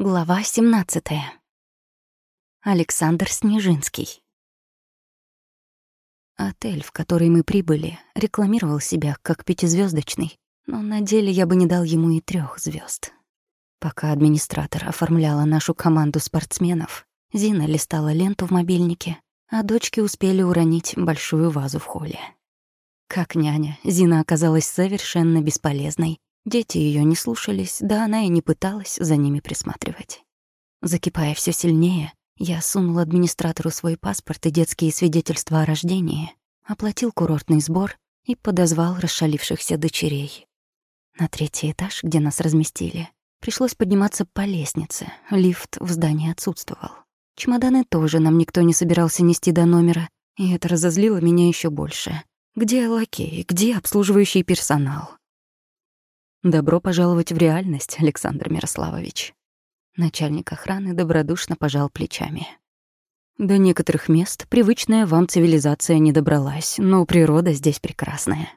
Глава 17. Александр Снежинский. Отель, в который мы прибыли, рекламировал себя как пятизвездочный, но на деле я бы не дал ему и трех звезд. Пока администратор оформляла нашу команду спортсменов, Зина листала ленту в мобильнике, а дочки успели уронить большую вазу в холле. Как няня, Зина оказалась совершенно бесполезной Дети ее не слушались, да она и не пыталась за ними присматривать. Закипая все сильнее, я сунул администратору свой паспорт и детские свидетельства о рождении, оплатил курортный сбор и подозвал расшалившихся дочерей. На третий этаж, где нас разместили, пришлось подниматься по лестнице, лифт в здании отсутствовал. Чемоданы тоже нам никто не собирался нести до номера, и это разозлило меня еще больше. Где лакей, где обслуживающий персонал? Добро пожаловать в реальность, Александр Мирославович. Начальник охраны добродушно пожал плечами. До некоторых мест привычная вам цивилизация не добралась, но природа здесь прекрасная.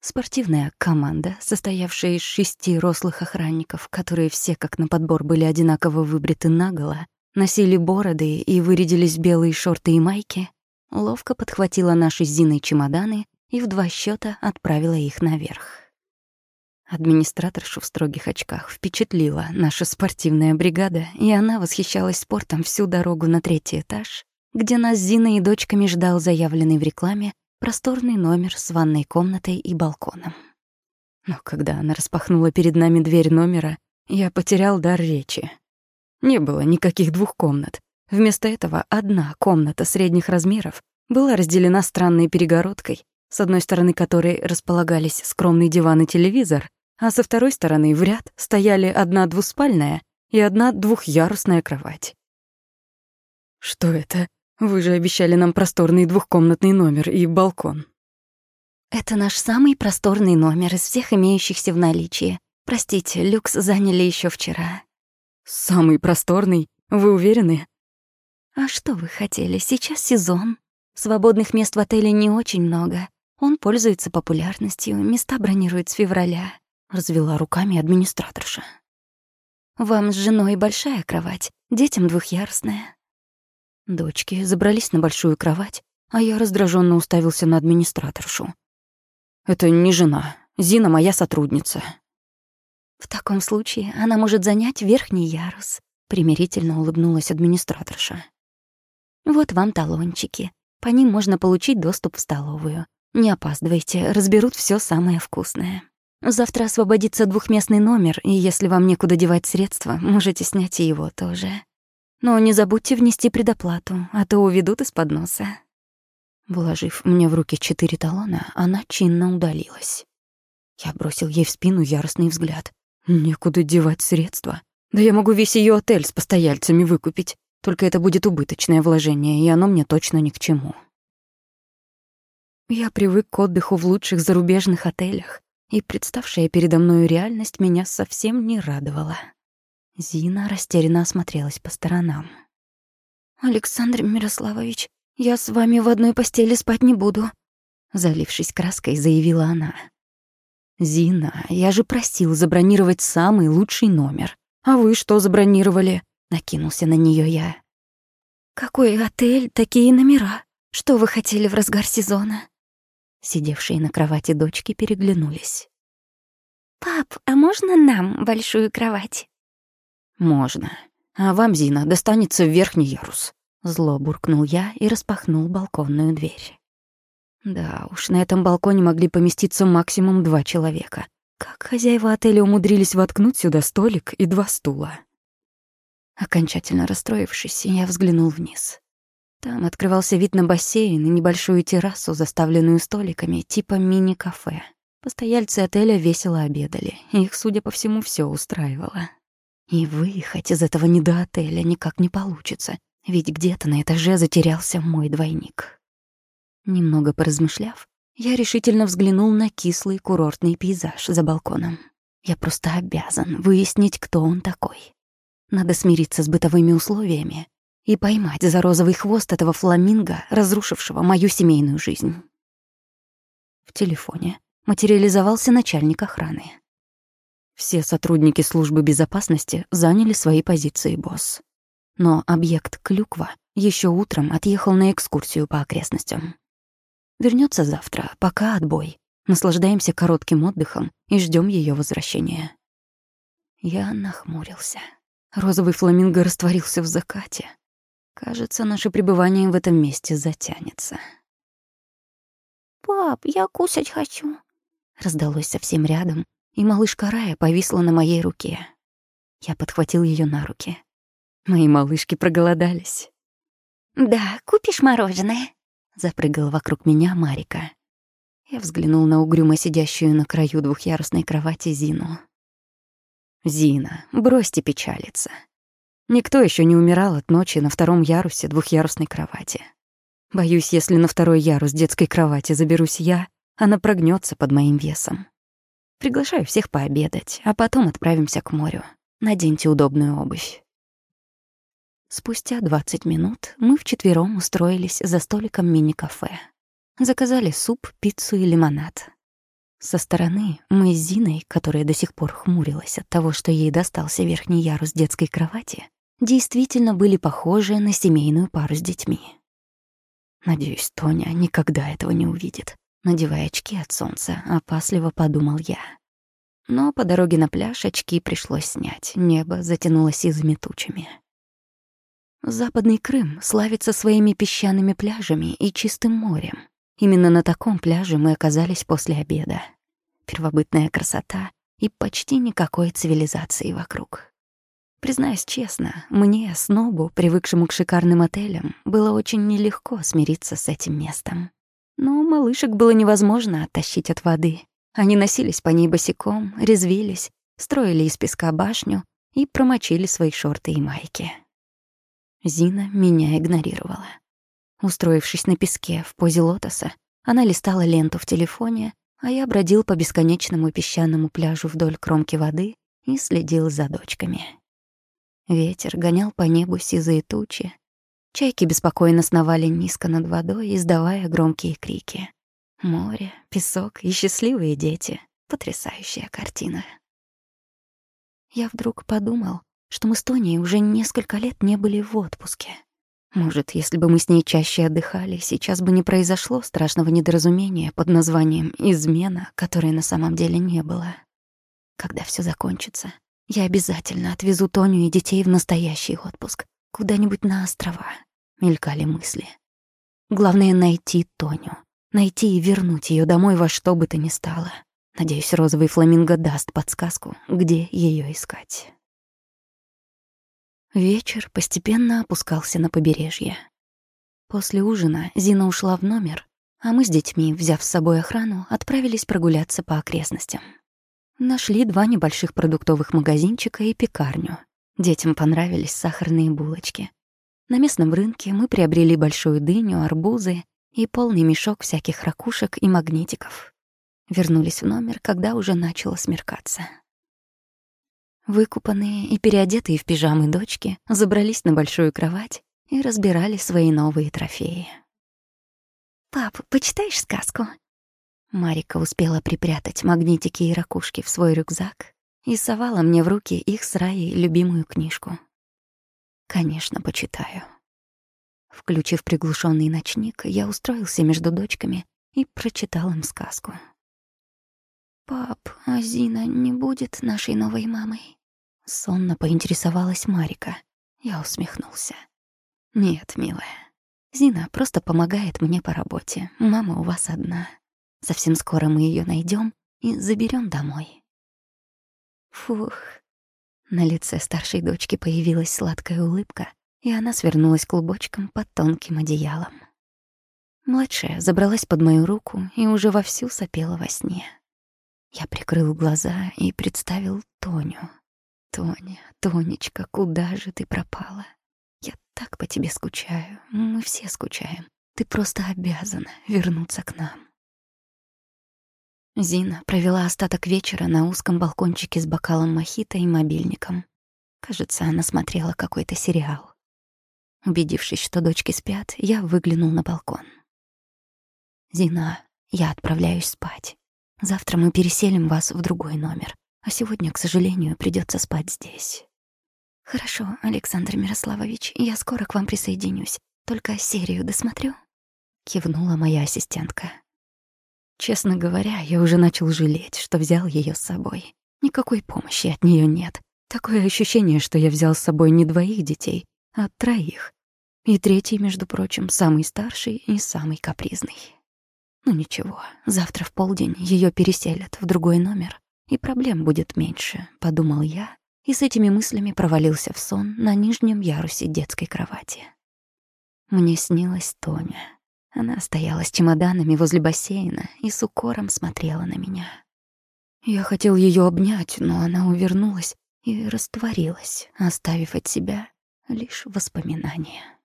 Спортивная команда, состоявшая из шести рослых охранников, которые все как на подбор были одинаково выбриты наголо, носили бороды и вырядились белые шорты и майки, ловко подхватила наши с Зиной чемоданы и в два счета отправила их наверх. Администраторшу в строгих очках впечатлила наша спортивная бригада, и она восхищалась спортом всю дорогу на третий этаж, где нас с Зиной и дочками ждал заявленный в рекламе просторный номер с ванной комнатой и балконом. Но когда она распахнула перед нами дверь номера, я потерял дар речи. Не было никаких двух комнат. Вместо этого одна комната средних размеров была разделена странной перегородкой, с одной стороны которой располагались скромный диван и телевизор, а со второй стороны в ряд стояли одна двуспальная и одна двухъярусная кровать. «Что это? Вы же обещали нам просторный двухкомнатный номер и балкон». «Это наш самый просторный номер из всех имеющихся в наличии. Простите, люкс заняли еще вчера». «Самый просторный? Вы уверены?» «А что вы хотели? Сейчас сезон. Свободных мест в отеле не очень много. Он пользуется популярностью, места бронируют с февраля. — развела руками администраторша. «Вам с женой большая кровать, детям двухъярусная». Дочки забрались на большую кровать, а я раздраженно уставился на администраторшу. «Это не жена. Зина моя сотрудница». «В таком случае она может занять верхний ярус», — примирительно улыбнулась администраторша. «Вот вам талончики. По ним можно получить доступ в столовую. Не опаздывайте, разберут все самое вкусное». Завтра освободится двухместный номер, и если вам некуда девать средства, можете снять и его тоже. Но не забудьте внести предоплату, а то уведут из-под носа». Вложив мне в руки четыре талона, она чинно удалилась. Я бросил ей в спину яростный взгляд. «Некуда девать средства. Да я могу весь ее отель с постояльцами выкупить. Только это будет убыточное вложение, и оно мне точно ни к чему». Я привык к отдыху в лучших зарубежных отелях, и представшая передо мною реальность меня совсем не радовала. Зина растерянно осмотрелась по сторонам. «Александр Мирославович, я с вами в одной постели спать не буду», залившись краской, заявила она. «Зина, я же просил забронировать самый лучший номер. А вы что забронировали?» Накинулся на нее я. «Какой отель, такие номера? Что вы хотели в разгар сезона?» Сидевшие на кровати дочки переглянулись. «Пап, а можно нам большую кровать?» «Можно. А вам, Зина, достанется верхний ярус». Зло буркнул я и распахнул балконную дверь. Да уж, на этом балконе могли поместиться максимум два человека. Как хозяева отеля умудрились воткнуть сюда столик и два стула? Окончательно расстроившись, я взглянул вниз. Там открывался вид на бассейн и небольшую террасу, заставленную столиками, типа мини-кафе. Постояльцы отеля весело обедали, их, судя по всему, все устраивало. И выехать из этого не до отеля никак не получится, ведь где-то на этаже затерялся мой двойник. Немного поразмышляв, я решительно взглянул на кислый курортный пейзаж за балконом. Я просто обязан выяснить, кто он такой. Надо смириться с бытовыми условиями и поймать за розовый хвост этого фламинго, разрушившего мою семейную жизнь. В телефоне материализовался начальник охраны. Все сотрудники службы безопасности заняли свои позиции, босс. Но объект Клюква еще утром отъехал на экскурсию по окрестностям. Вернется завтра, пока отбой. Наслаждаемся коротким отдыхом и ждем ее возвращения. Я нахмурился. Розовый фламинго растворился в закате. Кажется, наше пребывание в этом месте затянется. «Пап, я кусать хочу», — раздалось совсем рядом, и малышка Рая повисла на моей руке. Я подхватил ее на руки. Мои малышки проголодались. «Да, купишь мороженое?» — запрыгала вокруг меня Марика. Я взглянул на угрюмо сидящую на краю двухъярусной кровати Зину. «Зина, бросьте печалиться. Никто еще не умирал от ночи на втором ярусе двухъярусной кровати. Боюсь, если на второй ярус детской кровати заберусь я, она прогнется под моим весом. Приглашаю всех пообедать, а потом отправимся к морю. Наденьте удобную обувь. Спустя 20 минут мы вчетвером устроились за столиком мини-кафе. Заказали суп, пиццу и лимонад. Со стороны мы с Зиной, которая до сих пор хмурилась от того, что ей достался верхний ярус детской кровати, действительно были похожи на семейную пару с детьми. Надеюсь, Тоня никогда этого не увидит. Надевая очки от солнца, опасливо подумал я. Но по дороге на пляж очки пришлось снять, небо затянуло сизыми тучами. Западный Крым славится своими песчаными пляжами и чистым морем. Именно на таком пляже мы оказались после обеда. Первобытная красота и почти никакой цивилизации вокруг. Признаюсь честно, мне, снобу, привыкшему к шикарным отелям, было очень нелегко смириться с этим местом. Но малышек было невозможно оттащить от воды. Они носились по ней босиком, резвились, строили из песка башню и промочили свои шорты и майки. Зина меня игнорировала. Устроившись на песке в позе лотоса, она листала ленту в телефоне, а я бродил по бесконечному песчаному пляжу вдоль кромки воды и следил за дочками. Ветер гонял по небу сизые тучи. Чайки беспокойно сновали низко над водой, издавая громкие крики. Море, песок и счастливые дети — потрясающая картина. Я вдруг подумал, что мы с Тоней уже несколько лет не были в отпуске. Может, если бы мы с ней чаще отдыхали, сейчас бы не произошло страшного недоразумения под названием «измена», которой на самом деле не было. Когда все закончится, я обязательно отвезу Тоню и детей в настоящий отпуск, куда-нибудь на острова, мелькали мысли. Главное — найти Тоню, найти и вернуть ее домой во что бы то ни стало. Надеюсь, розовый фламинго даст подсказку, где ее искать. Вечер постепенно опускался на побережье. После ужина Зина ушла в номер, а мы с детьми, взяв с собой охрану, отправились прогуляться по окрестностям. Нашли два небольших продуктовых магазинчика и пекарню. Детям понравились сахарные булочки. На местном рынке мы приобрели большую дыню, арбузы и полный мешок всяких ракушек и магнитиков. Вернулись в номер, когда уже начало смеркаться. Выкупанные и переодетые в пижамы дочки забрались на большую кровать и разбирали свои новые трофеи. «Пап, почитаешь сказку?» Марика успела припрятать магнитики и ракушки в свой рюкзак и совала мне в руки их с Раей любимую книжку. «Конечно, почитаю». Включив приглушенный ночник, я устроился между дочками и прочитал им сказку. «Пап, а Зина не будет нашей новой мамой?» Сонно поинтересовалась Марика. Я усмехнулся. «Нет, милая. Зина просто помогает мне по работе. Мама у вас одна. Совсем скоро мы ее найдем и заберем домой». Фух. На лице старшей дочки появилась сладкая улыбка, и она свернулась клубочком под тонким одеялом. Младшая забралась под мою руку и уже вовсю сопела во сне. Я прикрыл глаза и представил Тоню. Тоня, Тонечка, куда же ты пропала? Я так по тебе скучаю. Мы все скучаем. Ты просто обязана вернуться к нам. Зина провела остаток вечера на узком балкончике с бокалом мохито и мобильником. Кажется, она смотрела какой-то сериал. Убедившись, что дочки спят, я выглянул на балкон. «Зина, я отправляюсь спать. Завтра мы переселим вас в другой номер а сегодня, к сожалению, придется спать здесь. Хорошо, Александр Мирославович, я скоро к вам присоединюсь. Только серию досмотрю. Кивнула моя ассистентка. Честно говоря, я уже начал жалеть, что взял ее с собой. Никакой помощи от нее нет. Такое ощущение, что я взял с собой не двоих детей, а троих. И третий, между прочим, самый старший и самый капризный. Ну ничего, завтра в полдень ее переселят в другой номер, и проблем будет меньше, подумал я, и с этими мыслями провалился в сон на нижнем ярусе детской кровати. Мне снилась Тоня. Она стояла с чемоданами возле бассейна и с укором смотрела на меня. Я хотел ее обнять, но она увернулась и растворилась, оставив от себя лишь воспоминания.